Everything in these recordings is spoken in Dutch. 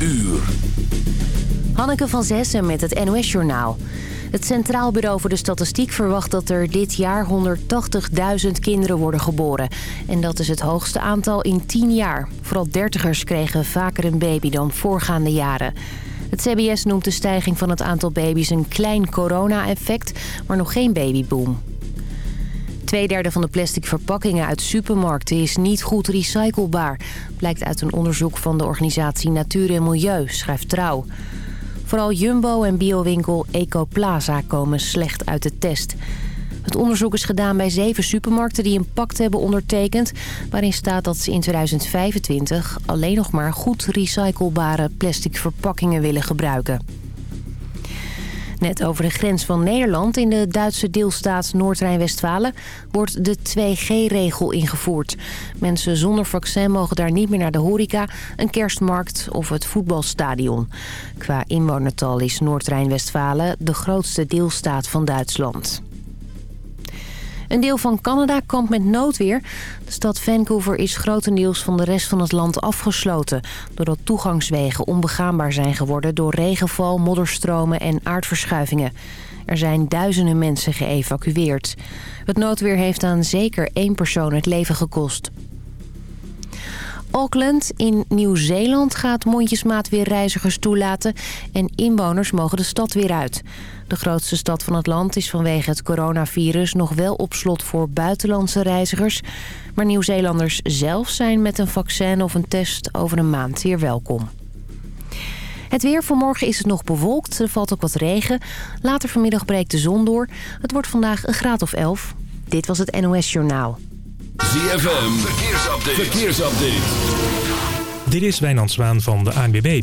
uur. Hanneke van Zessen met het NOS-journaal. Het Centraal Bureau voor de Statistiek verwacht dat er dit jaar 180.000 kinderen worden geboren. En dat is het hoogste aantal in 10 jaar. Vooral dertigers kregen vaker een baby dan voorgaande jaren. Het CBS noemt de stijging van het aantal baby's een klein corona-effect, maar nog geen babyboom. Tweederde van de plastic verpakkingen uit supermarkten is niet goed recyclebaar. Blijkt uit een onderzoek van de organisatie Natuur en Milieu, schrijft Trouw. Vooral Jumbo en biowinkel Ecoplaza komen slecht uit de test. Het onderzoek is gedaan bij zeven supermarkten die een pact hebben ondertekend... waarin staat dat ze in 2025 alleen nog maar goed recyclebare plastic verpakkingen willen gebruiken. Net over de grens van Nederland in de Duitse deelstaat Noord-Rijn-Westfalen wordt de 2G-regel ingevoerd. Mensen zonder vaccin mogen daar niet meer naar de horeca, een kerstmarkt of het voetbalstadion. Qua inwonertal is Noord-Rijn-Westfalen de grootste deelstaat van Duitsland. Een deel van Canada kampt met noodweer. De stad Vancouver is grotendeels van de rest van het land afgesloten... doordat toegangswegen onbegaanbaar zijn geworden... door regenval, modderstromen en aardverschuivingen. Er zijn duizenden mensen geëvacueerd. Het noodweer heeft aan zeker één persoon het leven gekost. Auckland in Nieuw-Zeeland gaat mondjesmaat weer reizigers toelaten... en inwoners mogen de stad weer uit. De grootste stad van het land is vanwege het coronavirus nog wel op slot voor buitenlandse reizigers. Maar Nieuw-Zeelanders zelf zijn met een vaccin of een test over een maand weer welkom. Het weer voor morgen is het nog bewolkt. Er valt ook wat regen. Later vanmiddag breekt de zon door. Het wordt vandaag een graad of 11. Dit was het NOS Journaal. ZFM, verkeersupdate. verkeersupdate. Dit is Wijnand Zwaan van de ANBB.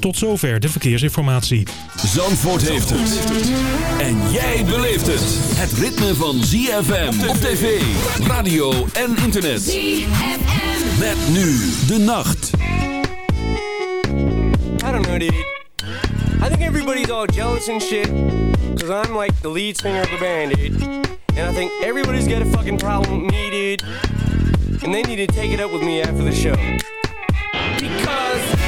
Tot zover de verkeersinformatie. Zandvoort heeft het. En jij beleeft het. Het ritme van ZFM op tv, radio en internet. ZFM. Met nu de nacht. I don't know, dude. I think everybody's all jealous and shit. Cause I'm like the lead singer of the band, dude. And I think everybody's got a fucking problem with me, dude. And they need to take it up with me after the show. Because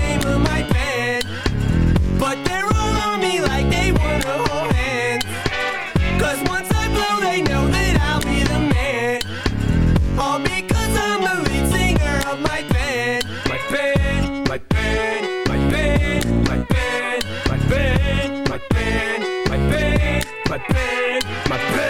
name of my band But they're all on me like they wanna hold hands Cause once I blow they know that I'll be the man. All because I'm the lead singer of my band. My band, my band, my band, my band My band, my band, my band, my band, my band.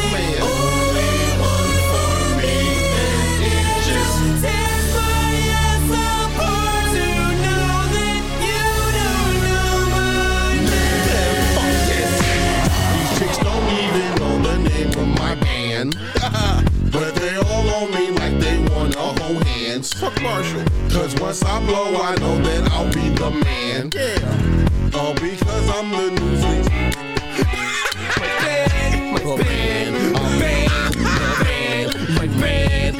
man. but they all on me like they wanna hold hands. Fuck Marshall. Cause once I blow, I know that I'll be the man. Yeah. All because I'm the news. my man, my man, man, my man, my man, my man, my man, my man, my man, my man, my man,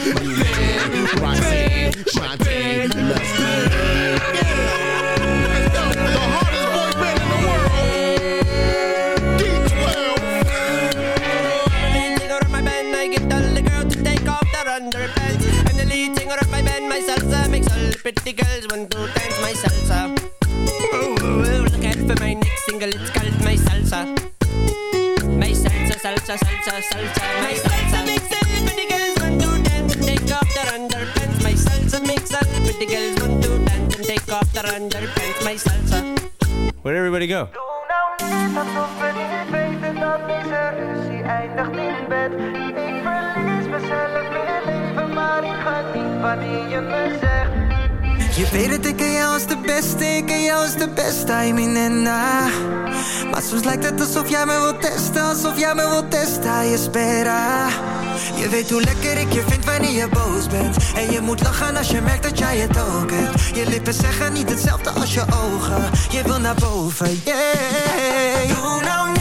my man, my man, pretty girls want to dance my salsa. Ooh, ooh, look out for my next single, it's called my salsa. My salsa, salsa, salsa, salsa, my salsa makes all the pretty girls want to dance and take off their underpants. My salsa makes all the pretty girls want to dance and take off their underpants. My salsa. Where'd everybody go? Nou dat eindigt in bed. Ik verlies mezelf in het leven, maar ik ga niet wanneer je me zegt. Je weet het, ik ken jou als de beste, ik ken jou als de beste, I mean na. Maar soms lijkt het alsof jij me wilt testen, alsof jij me wilt testen, je spera. Je weet hoe lekker ik je vind wanneer je boos bent. En je moet lachen als je merkt dat jij het ook hebt. Je lippen zeggen niet hetzelfde als je ogen. Je wil naar boven, yeah. Doe nou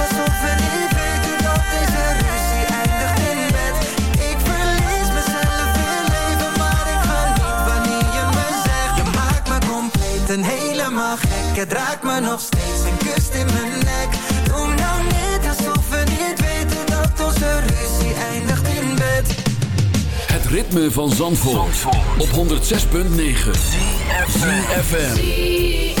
het raakt me nog steeds, een kust in mijn nek. Doe nou net alsof we niet weten dat onze ruzie eindigt in bed. Het ritme van Zandvoort, op 106.9 CFM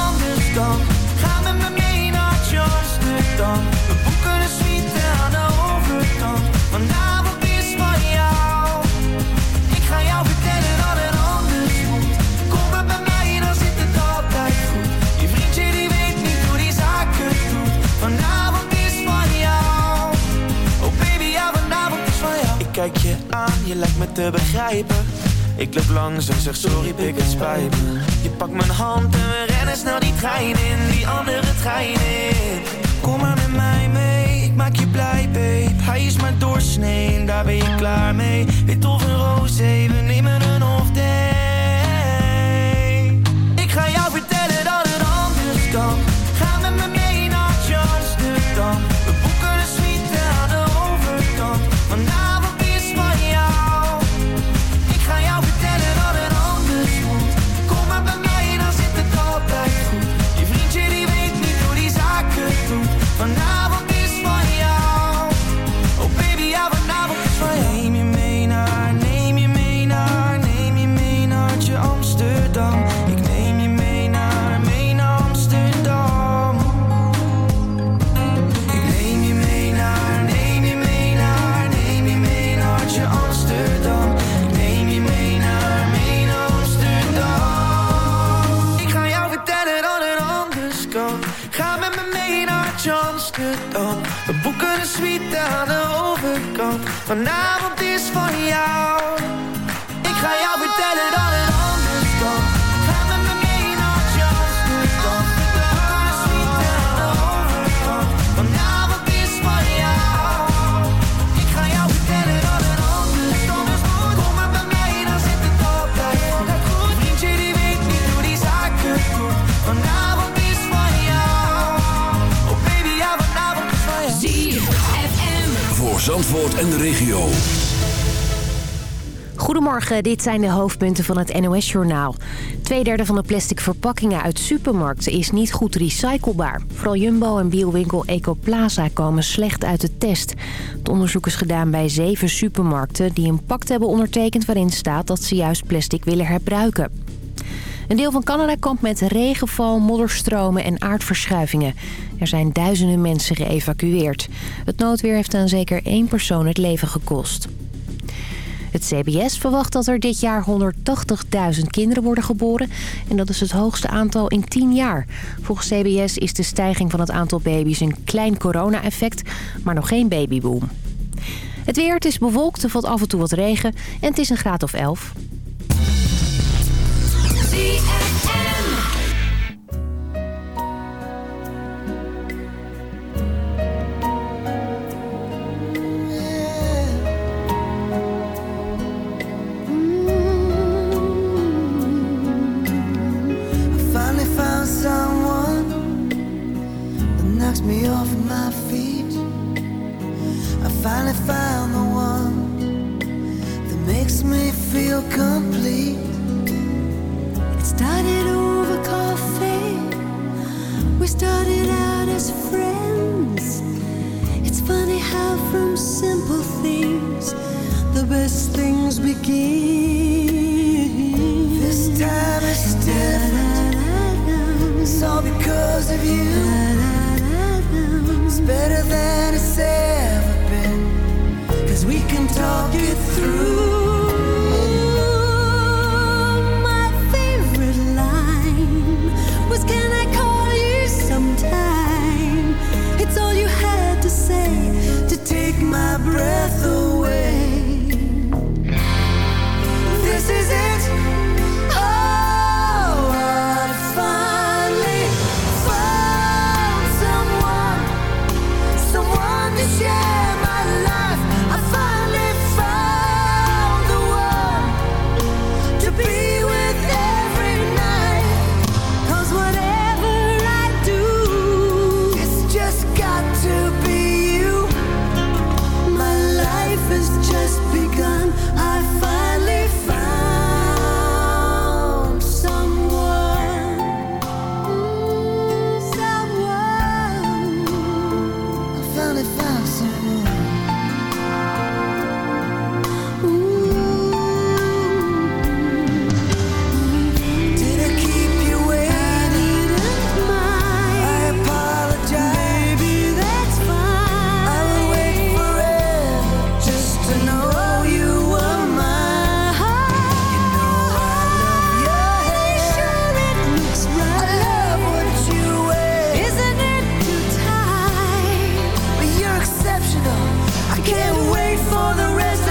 We boeken een suite aan de overkant. Vanavond is van jou. Ik ga jou vertellen dat het anders moet. Kom maar bij mij, dan zit het altijd goed. Je vriendje die weet niet hoe die zaken doet. Vanavond is van jou. Oh baby, ja vanavond is van jou. Ik kijk je aan, je lijkt me te begrijpen. Ik loop langs en zeg sorry, pik het spijt me. Je pakt mijn hand en we rennen snel die trein in, die andere trein in. Kom maar met mij mee, ik maak je blij, babe. Hij is maar doorsnee en daar ben je klaar mee. Wit of een roze, we nemen een off day. Ik ga jou vertellen dat het anders kan. Vanavond is van jou. Zandvoort en de regio. Goedemorgen, dit zijn de hoofdpunten van het NOS-journaal. Tweederde van de plastic verpakkingen uit supermarkten is niet goed recyclebaar. Vooral Jumbo en biowinkel Ecoplaza komen slecht uit de test. Het onderzoek is gedaan bij zeven supermarkten die een pact hebben ondertekend... waarin staat dat ze juist plastic willen herbruiken. Een deel van Canada kampt met regenval, modderstromen en aardverschuivingen. Er zijn duizenden mensen geëvacueerd. Het noodweer heeft aan zeker één persoon het leven gekost. Het CBS verwacht dat er dit jaar 180.000 kinderen worden geboren. En dat is het hoogste aantal in 10 jaar. Volgens CBS is de stijging van het aantal baby's een klein corona-effect, maar nog geen babyboom. Het weer, is bewolkt, er valt af en toe wat regen en het is een graad of 11. knocks me off my feet. I finally found the one that makes me feel complete. It started over coffee. We started out as friends. It's funny how from simple things the best things begin. better than it's ever been. Cause we can talk wait for the rest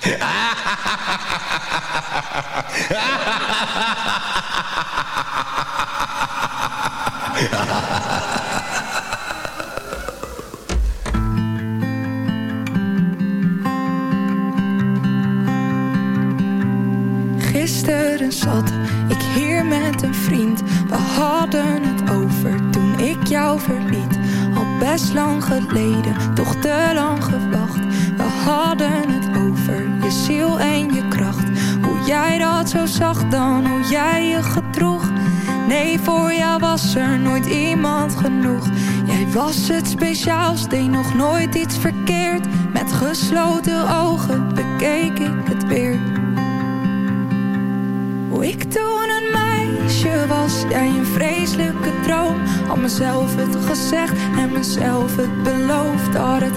Gisteren zat ik hier met een vriend. We hadden het over toen ik jou verliet. Al best lang geleden, toch te lang gewacht. Hadden het over je ziel en je kracht. Hoe jij dat zo zag dan, hoe jij je gedroeg. Nee, voor jou was er nooit iemand genoeg. Jij was het speciaals, deed nog nooit iets verkeerd. Met gesloten ogen bekeek ik het weer. Hoe ik toen een meisje was, jij een vreselijke droom. Had mezelf het gezegd en mezelf het beloofd. Had het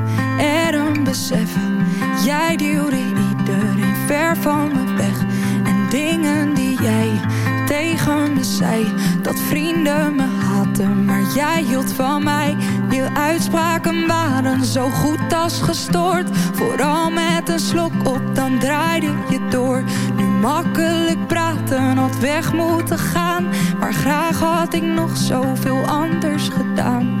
er een besef. Jij duwde iedereen ver van me weg. En dingen die jij tegen me zei. Dat vrienden me haten, maar jij hield van mij. Je uitspraken waren zo goed als gestoord. Vooral met een slok op, dan draaide je door. Nu makkelijk praten, had weg moeten gaan. Maar graag had ik nog zoveel anders gedaan.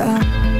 down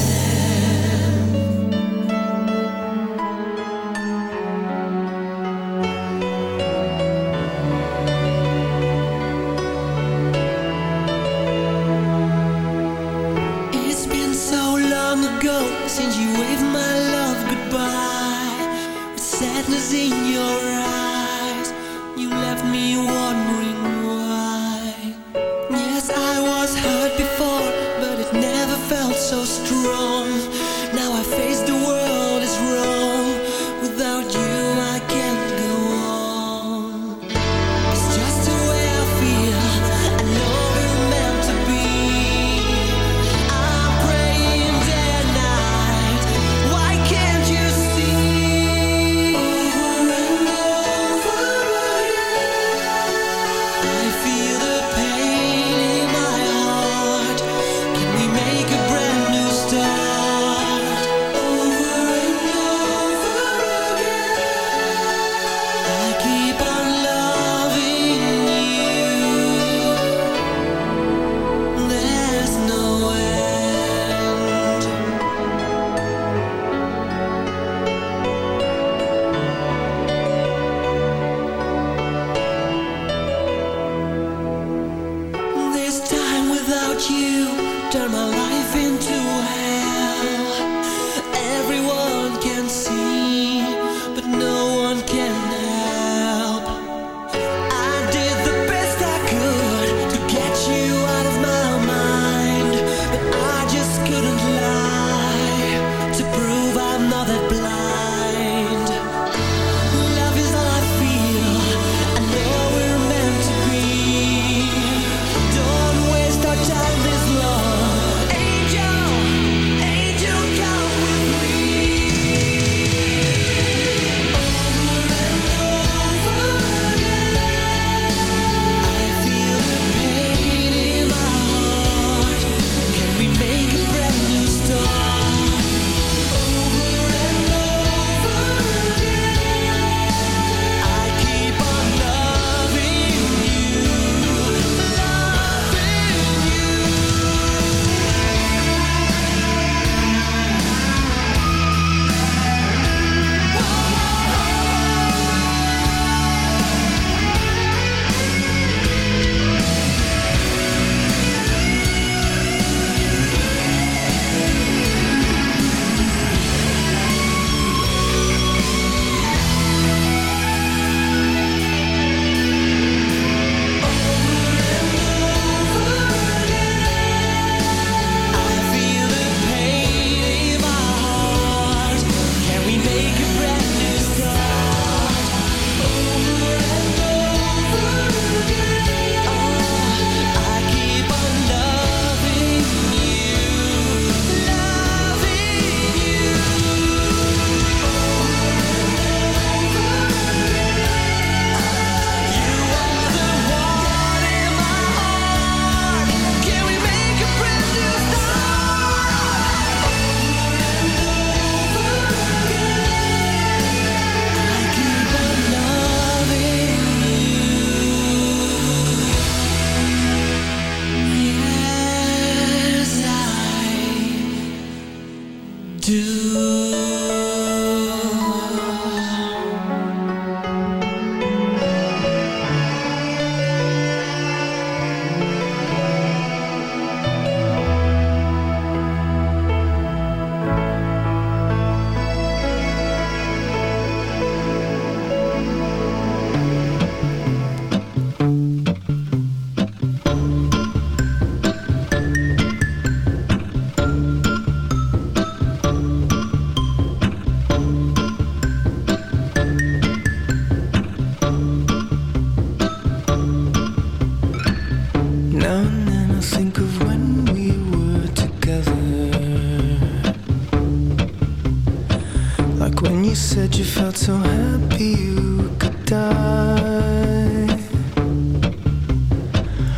I felt so happy you could die.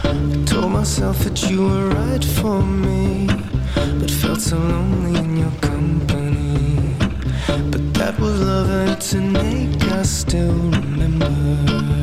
I told myself that you were right for me, but felt so lonely in your company. But that was love, enough to make us still remember.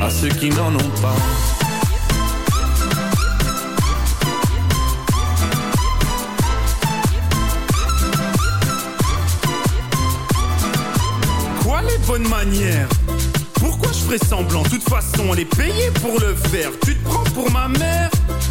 À ceux qui n'en ont pas. Quoi les bonnes manières? Pourquoi je ferais semblant? De toute façon, on est payé pour le faire. Tu te prends pour ma mère?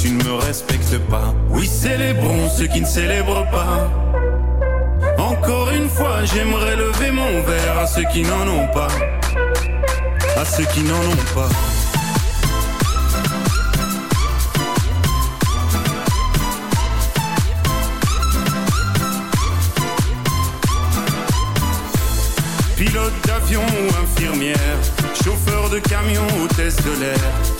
Tu ne me respectes pas, oui, célébrons ceux qui ne célèbrent pas. Encore une fois, j'aimerais lever mon verre à ceux qui n'en ont pas. À ceux qui n'en ont pas. Pilote d'avion ou infirmière, chauffeur de camion, hôtesse de l'air,